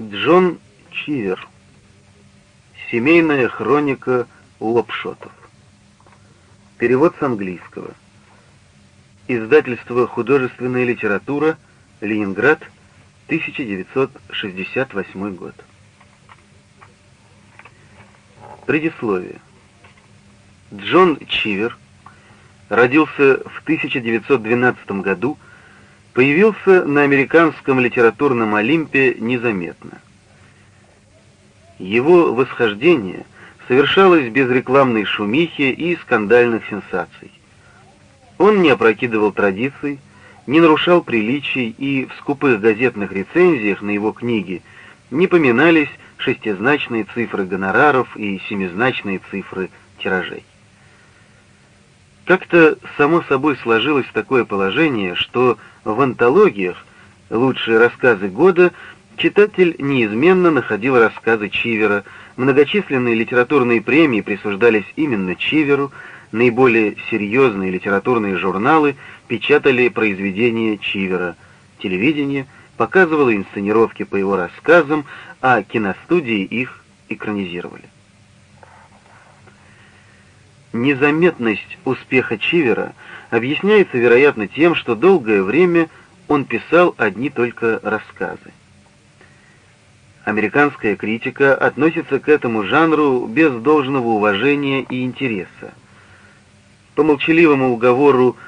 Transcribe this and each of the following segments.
Джон Чивер. Семейная хроника Лопшотов. Перевод с английского. Издательство «Художественная литература», Ленинград, 1968 год. Предисловие. Джон Чивер родился в 1912 году появился на американском литературном Олимпе незаметно. Его восхождение совершалось без рекламной шумихи и скандальных сенсаций. Он не опрокидывал традиций, не нарушал приличий, и в скупых газетных рецензиях на его книги не поминались шестизначные цифры гонораров и семизначные цифры тиражей. Как-то само собой сложилось такое положение, что в антологиях «Лучшие рассказы года» читатель неизменно находил рассказы Чивера, многочисленные литературные премии присуждались именно Чиверу, наиболее серьезные литературные журналы печатали произведения Чивера, телевидение показывало инсценировки по его рассказам, а киностудии их экранизировали. Незаметность успеха Чивера объясняется, вероятно, тем, что долгое время он писал одни только рассказы. Американская критика относится к этому жанру без должного уважения и интереса. По молчаливому уговору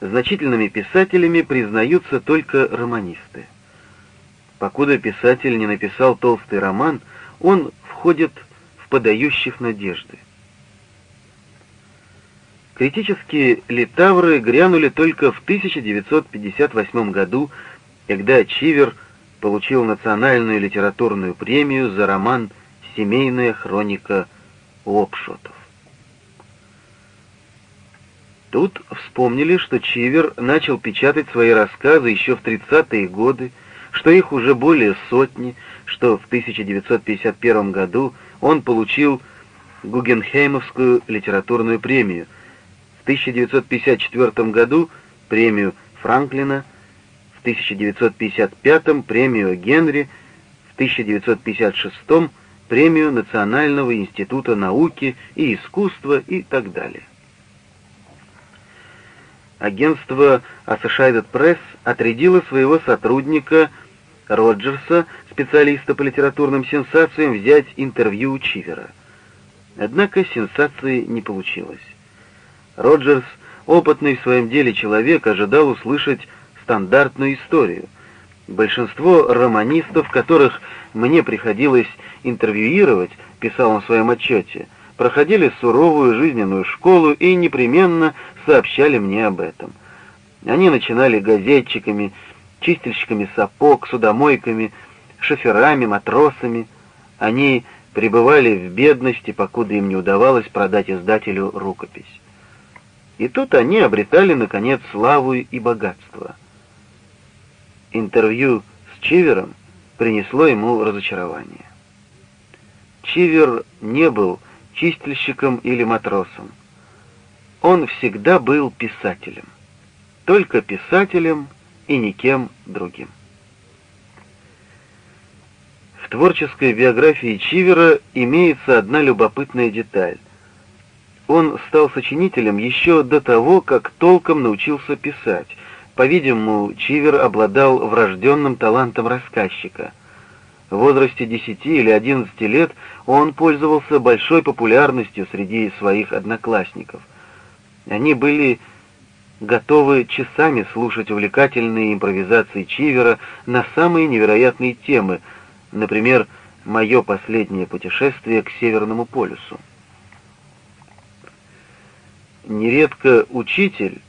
значительными писателями признаются только романисты. Покуда писатель не написал толстый роман, он входит в подающих надежды. Критические литавры грянули только в 1958 году, когда Чивер получил национальную литературную премию за роман «Семейная хроника Лопшотов». Тут вспомнили, что Чивер начал печатать свои рассказы еще в 30-е годы, что их уже более сотни, что в 1951 году он получил Гугенхеймовскую литературную премию – в 1954 году премию Франклина, в 1955 премию Генри, в 1956 премию Национального института науки и искусства и так далее. Агентство Associated Press отрядило своего сотрудника Роджерса, специалиста по литературным сенсациям, взять интервью у Чивера. Однако сенсации не получилось. Роджерс, опытный в своем деле человек, ожидал услышать стандартную историю. Большинство романистов, которых мне приходилось интервьюировать, писал он в своем отчете, проходили суровую жизненную школу и непременно сообщали мне об этом. Они начинали газетчиками, чистильщиками сапог, судомойками, шоферами, матросами. Они пребывали в бедности, покуда им не удавалось продать издателю рукопись. И тут они обретали, наконец, славу и богатство. Интервью с Чивером принесло ему разочарование. Чивер не был чистильщиком или матросом. Он всегда был писателем. Только писателем и никем другим. В творческой биографии Чивера имеется одна любопытная деталь — он стал сочинителем еще до того, как толком научился писать. По-видимому, Чивер обладал врожденным талантом рассказчика. В возрасте 10 или 11 лет он пользовался большой популярностью среди своих одноклассников. Они были готовы часами слушать увлекательные импровизации Чивера на самые невероятные темы, например, «Мое последнее путешествие к Северному полюсу». Нередко учитель,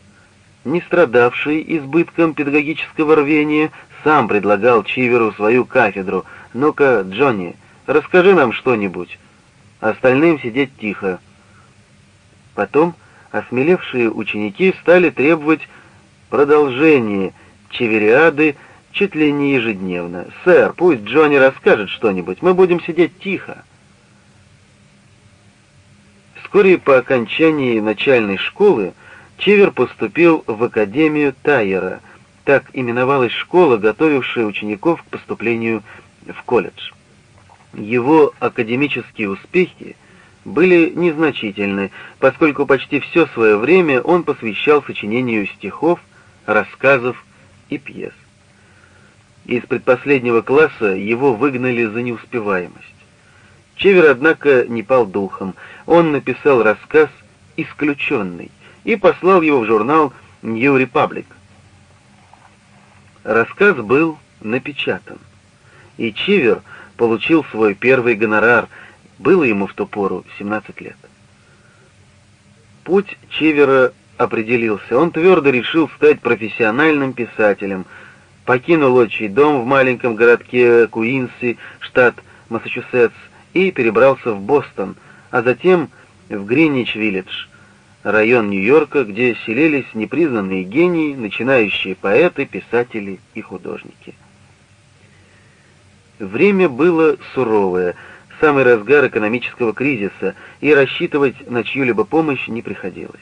не страдавший избытком педагогического рвения, сам предлагал Чиверу свою кафедру. «Ну-ка, Джонни, расскажи нам что-нибудь. Остальным сидеть тихо». Потом осмелевшие ученики стали требовать продолжения Чевериады чуть ли не ежедневно. «Сэр, пусть Джонни расскажет что-нибудь, мы будем сидеть тихо». Вскоре по окончании начальной школы Чивер поступил в Академию Тайера, так именовалась школа, готовившая учеников к поступлению в колледж. Его академические успехи были незначительны, поскольку почти все свое время он посвящал сочинению стихов, рассказов и пьес. Из предпоследнего класса его выгнали за неуспеваемость. Чевер, однако, не пал духом. Он написал рассказ «Исключенный» и послал его в журнал New Republic. Рассказ был напечатан, и Чивер получил свой первый гонорар, было ему в ту пору 17 лет. Путь Чивера определился, он твердо решил стать профессиональным писателем, покинул отчий дом в маленьком городке Куинси, штат Массачусетс, и перебрался в Бостон, а затем в Гринвич-Виллидж, район Нью-Йорка, где селились непризнанные гении, начинающие поэты, писатели и художники. Время было суровое, самый разгар экономического кризиса, и рассчитывать на чью-либо помощь не приходилось.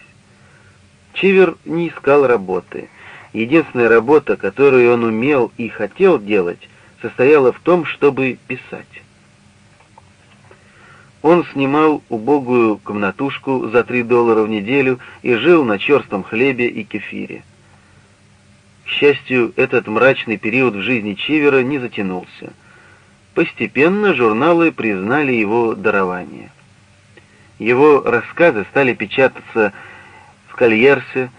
Чивер не искал работы. Единственная работа, которую он умел и хотел делать, состояла в том, чтобы писать. Он снимал убогую комнатушку за три доллара в неделю и жил на черстом хлебе и кефире. К счастью, этот мрачный период в жизни Чивера не затянулся. Постепенно журналы признали его дарование. Его рассказы стали печататься в Кольерсе,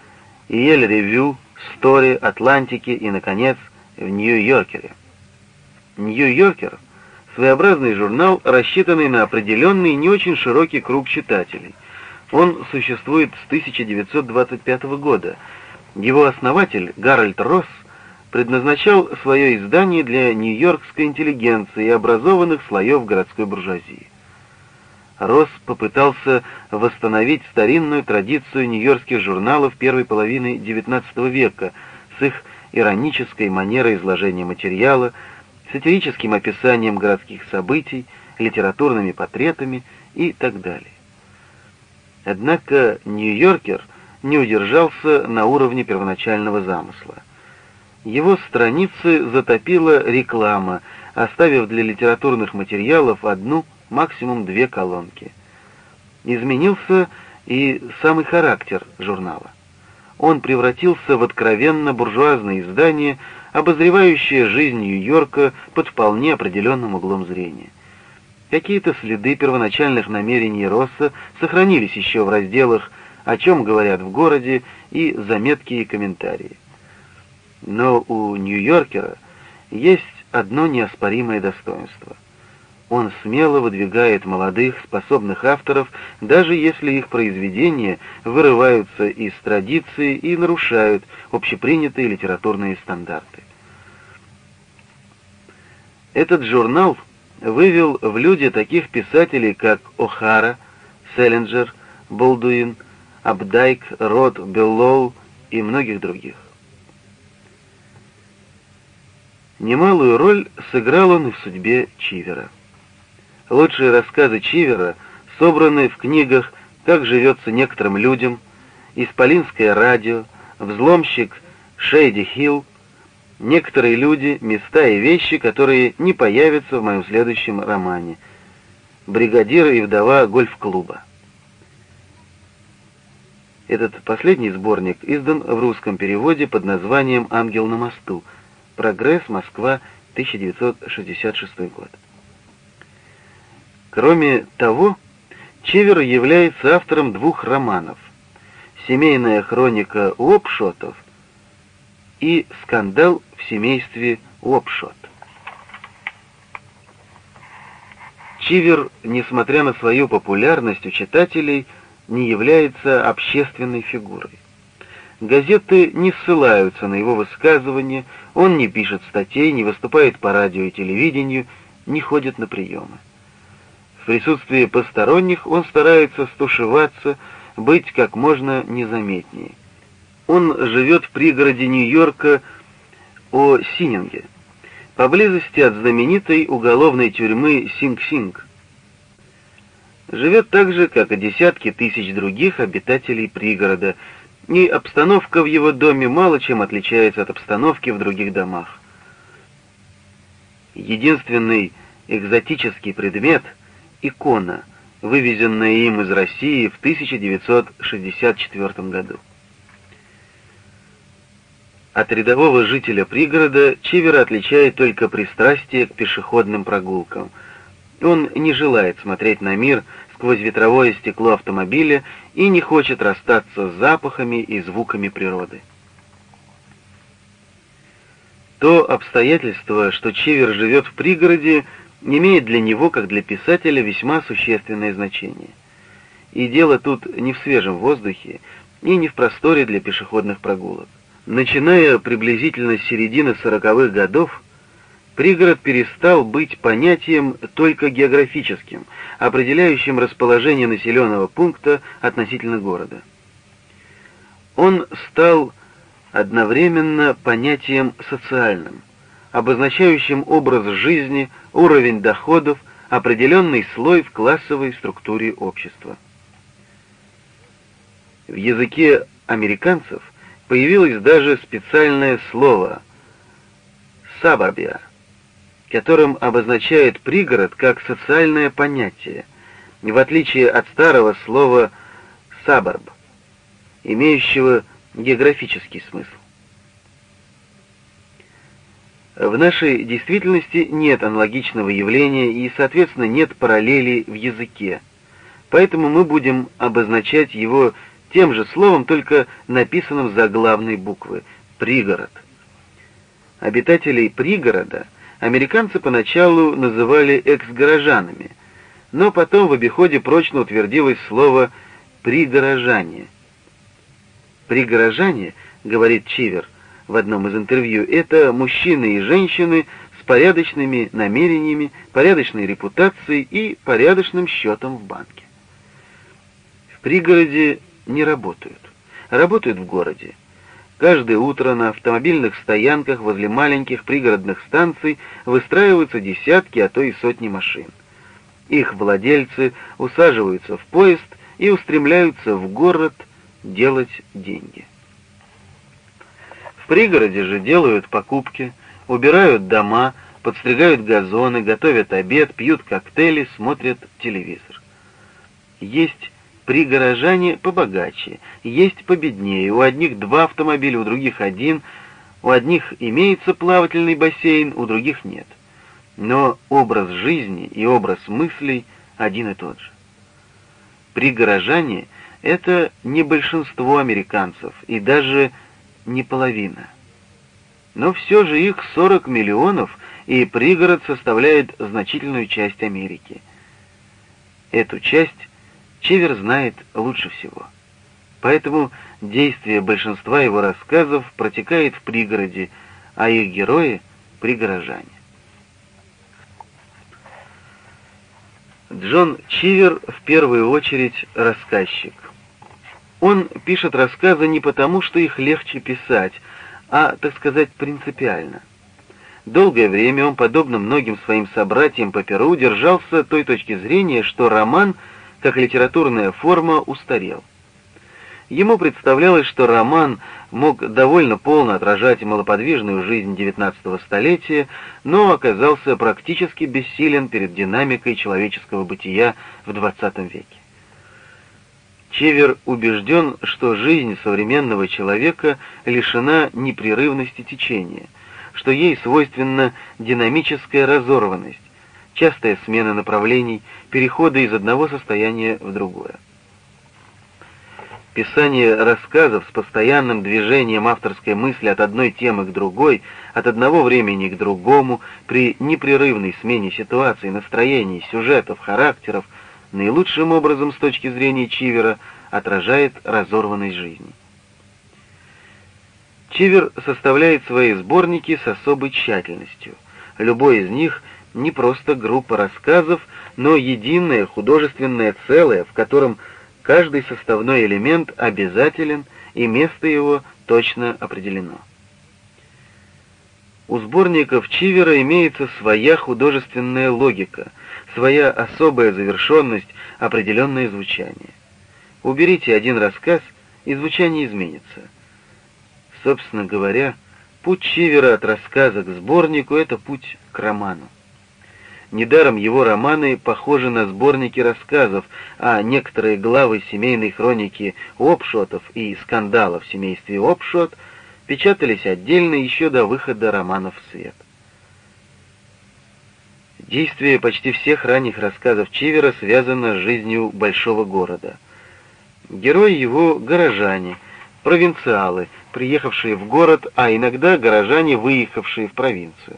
Иель-Ревью, Стори, Атлантике и, наконец, в Нью-Йоркере. Нью-Йоркер — своеобразный журнал, рассчитанный на определенный не очень широкий круг читателей. Он существует с 1925 года. Его основатель, Гарольд Росс, предназначал свое издание для нью-йоркской интеллигенции и образованных слоев городской буржуазии. Росс попытался восстановить старинную традицию нью-йоркских журналов первой половины XIX века с их иронической манерой изложения материала, сатирическим описанием городских событий, литературными портретами и так далее. Однако Нью-Йоркер не удержался на уровне первоначального замысла. Его страницы затопила реклама, оставив для литературных материалов одну, максимум две колонки. Изменился и самый характер журнала. Он превратился в откровенно буржуазное издание, обозревающая жизнь Нью-Йорка под вполне определенным углом зрения. Какие-то следы первоначальных намерений Росса сохранились еще в разделах «О чем говорят в городе» и «Заметки и комментарии». Но у Нью-Йоркера есть одно неоспоримое достоинство. Он смело выдвигает молодых, способных авторов, даже если их произведения вырываются из традиции и нарушают общепринятые литературные стандарты. Этот журнал вывел в люди таких писателей, как О'Хара, Селлинджер, Болдуин, Абдайк, Рот, Беллоу и многих других. Немалую роль сыграл он и в судьбе Чивера. Лучшие рассказы Чивера собраны в книгах «Как живется некоторым людям», «Исполинское радио», «Взломщик Шейди Хилл», «Некоторые люди, места и вещи, которые не появятся в моем следующем романе», «Бригадир и вдова гольф-клуба». Этот последний сборник издан в русском переводе под названием «Ангел на мосту», «Прогресс. Москва. 1966 год». Кроме того, Чевер является автором двух романов «Семейная хроника Уопшотов» и «Скандал в семействе Уопшот». Чивер, несмотря на свою популярность у читателей, не является общественной фигурой. Газеты не ссылаются на его высказывания, он не пишет статей, не выступает по радио и телевидению, не ходит на приемы. В присутствии посторонних он старается стушеваться, быть как можно незаметнее. Он живет в пригороде Нью-Йорка о Сининге, поблизости от знаменитой уголовной тюрьмы Синг-Синг. Живет так же, как и десятки тысяч других обитателей пригорода, и обстановка в его доме мало чем отличается от обстановки в других домах. Единственный экзотический предмет — икона, вывезенная им из России в 1964 году. От рядового жителя пригорода Чивера отличает только пристрастие к пешеходным прогулкам. Он не желает смотреть на мир сквозь ветровое стекло автомобиля и не хочет расстаться с запахами и звуками природы. То обстоятельство, что Чивер живет в пригороде, имеет для него, как для писателя, весьма существенное значение. И дело тут не в свежем воздухе и не в просторе для пешеходных прогулок. Начиная приблизительно с середины сороковых годов, пригород перестал быть понятием только географическим, определяющим расположение населенного пункта относительно города. Он стал одновременно понятием социальным, обозначающим образ жизни, уровень доходов, определенный слой в классовой структуре общества. В языке американцев появилось даже специальное слово «сабарбия», которым обозначает пригород как социальное понятие, в отличие от старого слова «сабарб», имеющего географический смысл. В нашей действительности нет аналогичного явления и, соответственно, нет параллели в языке, поэтому мы будем обозначать его тем же словом, только написанным за главной буквы — «пригород». Обитателей пригорода американцы поначалу называли экс-горожанами, но потом в обиходе прочно утвердилось слово «пригорожане». «Пригорожане», — говорит Чивер в одном из интервью, — это мужчины и женщины с порядочными намерениями, порядочной репутацией и порядочным счетом в банке. В пригороде не работают. Работают в городе. Каждое утро на автомобильных стоянках возле маленьких пригородных станций выстраиваются десятки, а то и сотни машин. Их владельцы усаживаются в поезд и устремляются в город делать деньги. Пригороде же делают покупки, убирают дома, подстригают газоны, готовят обед, пьют коктейли, смотрят телевизор. Есть Пригорожане побогаче, есть победнее, у одних два автомобиля, у других один, у одних имеется плавательный бассейн, у других нет. Но образ жизни и образ мыслей один и тот же. Пригорожане — это не большинство американцев и даже не половина. Но все же их 40 миллионов, и пригород составляет значительную часть Америки. Эту часть Чивер знает лучше всего. Поэтому действие большинства его рассказов протекает в пригороде, а их герои — пригорожане. Джон Чивер в первую очередь рассказчик. Он пишет рассказы не потому, что их легче писать, а, так сказать, принципиально. Долгое время он, подобно многим своим собратьям по Перу, держался той точки зрения, что роман — как литературная форма устарел. Ему представлялось, что роман мог довольно полно отражать малоподвижную жизнь XIX столетия, но оказался практически бессилен перед динамикой человеческого бытия в XX веке. Чевер убежден, что жизнь современного человека лишена непрерывности течения, что ей свойственна динамическая разорванность, частая смена направлений, переходы из одного состояния в другое. Писание рассказов с постоянным движением авторской мысли от одной темы к другой, от одного времени к другому, при непрерывной смене ситуаций, настроений, сюжетов, характеров, наилучшим образом с точки зрения Чивера отражает разорванность жизни. Чивер составляет свои сборники с особой тщательностью. Любой из них не просто группа рассказов, но единое художественное целое, в котором каждый составной элемент обязателен и место его точно определено. У сборников Чивера имеется своя художественная логика, своя особая завершенность, определенное звучание. Уберите один рассказ, и звучание изменится. Собственно говоря, Путь Чивера от рассказа к сборнику — это путь к роману. Недаром его романы похожи на сборники рассказов, а некоторые главы семейной хроники Обшотов и скандалов в семействе Обшот печатались отдельно еще до выхода романов в свет. Действие почти всех ранних рассказов Чивера связано с жизнью большого города. Герои его — горожане, провинциалы, приехавшие в город, а иногда горожане, выехавшие в провинцию.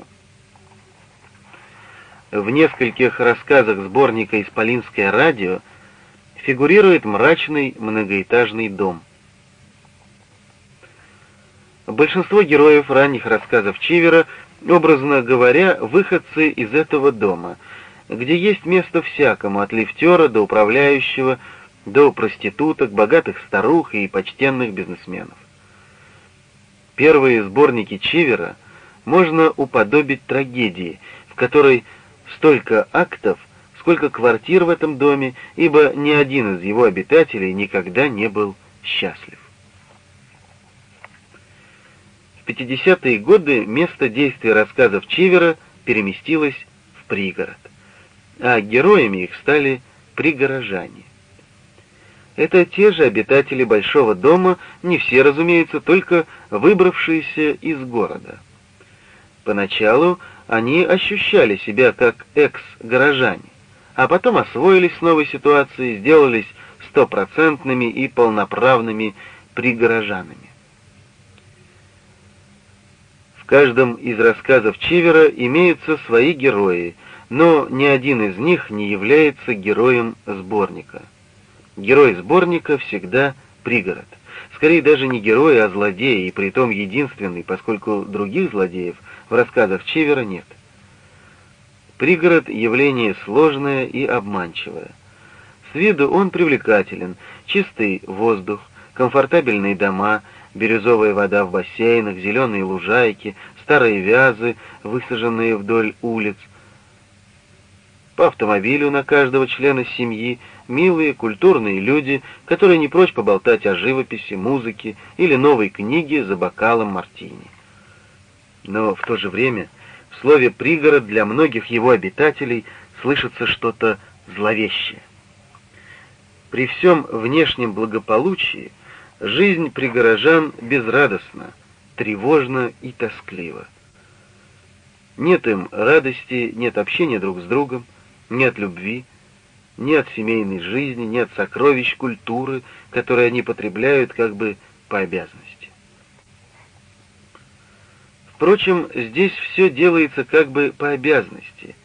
В нескольких рассказах сборника «Исполинское радио» фигурирует мрачный многоэтажный дом. Большинство героев ранних рассказов Чивера, образно говоря, выходцы из этого дома, где есть место всякому, от лифтера до управляющего, до проституток, богатых старух и почтенных бизнесменов. Первые сборники Чивера можно уподобить трагедии, в которой столько актов, сколько квартир в этом доме, ибо ни один из его обитателей никогда не был счастлив. В 50-е годы место действия рассказов Чивера переместилось в пригород, а героями их стали пригорожане. Это те же обитатели большого дома, не все, разумеется, только выбравшиеся из города. Поначалу они ощущали себя как экс-горожане, а потом освоились с новой ситуацией, сделались стопроцентными и полноправными пригорожанами. В каждом из рассказов Чивера имеются свои герои, но ни один из них не является героем сборника. Герой сборника всегда пригород. Скорее даже не герой, а злодей, и притом единственный, поскольку других злодеев в рассказах Чивера нет. Пригород — явление сложное и обманчивое. С виду он привлекателен, чистый воздух, комфортабельные дома, бирюзовая вода в бассейнах, зеленые лужайки, старые вязы, высаженные вдоль улиц. По автомобилю на каждого члена семьи милые, культурные люди, которые не прочь поболтать о живописи, музыке или новой книге за бокалом мартини но в то же время в слове «пригород» для многих его обитателей слышится что-то зловещее. При всем внешнем благополучии жизнь пригорожан безрадостна, тревожна и тосклива. Нет им радости, нет общения друг с другом, нет любви, нет семейной жизни, нет сокровищ культуры, которые они потребляют как бы по обязанности. Впрочем, здесь все делается как бы по обязанности,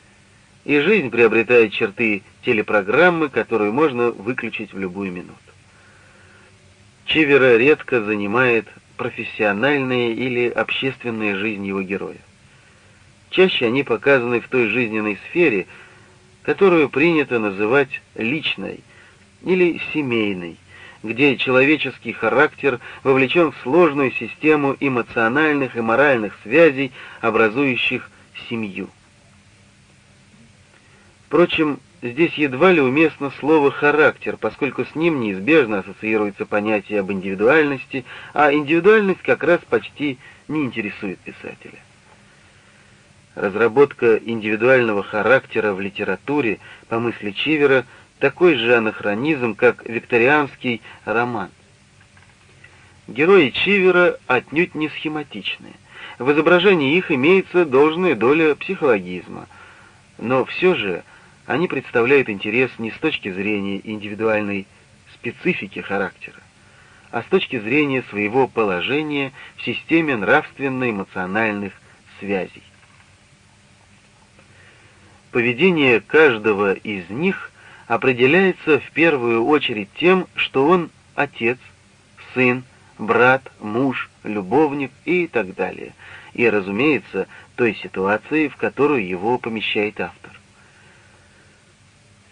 и жизнь приобретает черты телепрограммы, которую можно выключить в любую минуту. Чивера редко занимает профессиональная или общественная жизнь его героев. Чаще они показаны в той жизненной сфере, которую принято называть личной или семейной, где человеческий характер вовлечен в сложную систему эмоциональных и моральных связей, образующих семью. Впрочем, здесь едва ли уместно слово «характер», поскольку с ним неизбежно ассоциируется понятие об индивидуальности, а индивидуальность как раз почти не интересует писателя. Разработка индивидуального характера в литературе, по мысли Чивера, такой же анахронизм, как викторианский роман. Герои Чивера отнюдь не схематичны. В изображении их имеется должная доля психологизма, но все же они представляют интерес не с точки зрения индивидуальной специфики характера, а с точки зрения своего положения в системе нравственно-эмоциональных связей. Поведение каждого из них определяется в первую очередь тем, что он отец, сын, брат, муж, любовник и так далее, и, разумеется, той ситуации, в которую его помещает автор.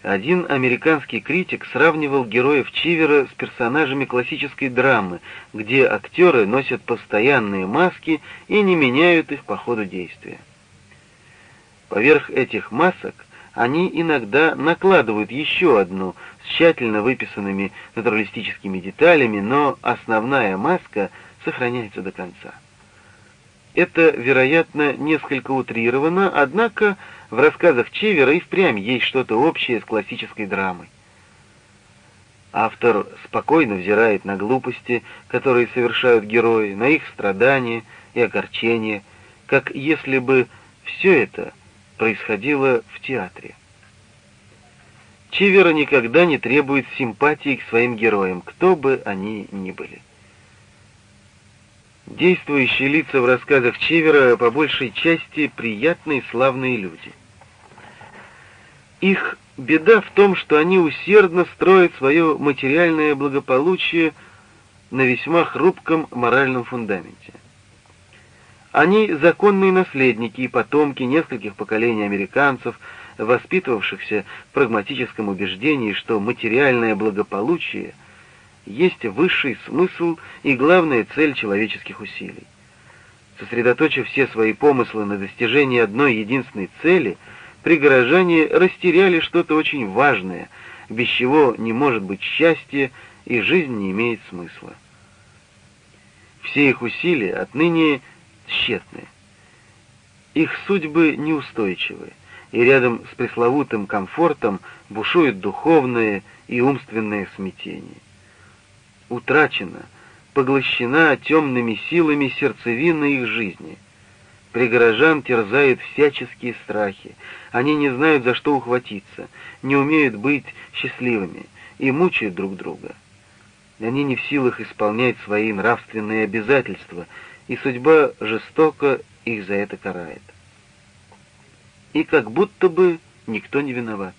Один американский критик сравнивал героев Чивера с персонажами классической драмы, где актеры носят постоянные маски и не меняют их по ходу действия. Поверх этих масок они иногда накладывают еще одну с тщательно выписанными натуралистическими деталями, но основная маска сохраняется до конца. Это, вероятно, несколько утрировано, однако в рассказах Чевера и впрямь есть что-то общее с классической драмой. Автор спокойно взирает на глупости, которые совершают герои, на их страдания и огорчения, как если бы все это происходило в театре. Чивера никогда не требует симпатии к своим героям, кто бы они ни были. Действующие лица в рассказах Чивера по большей части приятные славные люди. Их беда в том, что они усердно строят свое материальное благополучие на весьма хрупком моральном фундаменте. Они законные наследники и потомки нескольких поколений американцев, воспитывавшихся в прагматическом убеждении, что материальное благополучие есть высший смысл и главная цель человеческих усилий. Сосредоточив все свои помыслы на достижении одной единственной цели, пригорожане растеряли что-то очень важное, без чего не может быть счастья и жизнь не имеет смысла. Все их усилия отныне тщетны. Их судьбы неустойчивы, и рядом с пресловутым комфортом бушует духовное и умственное смятение. Утрачена, поглощена темными силами сердцевина их жизни. Пригорожан терзают всяческие страхи. Они не знают, за что ухватиться, не умеют быть счастливыми и мучают друг друга. Они не в силах исполнять свои нравственные обязательства, и судьба жестоко их за это карает. И как будто бы никто не виноват.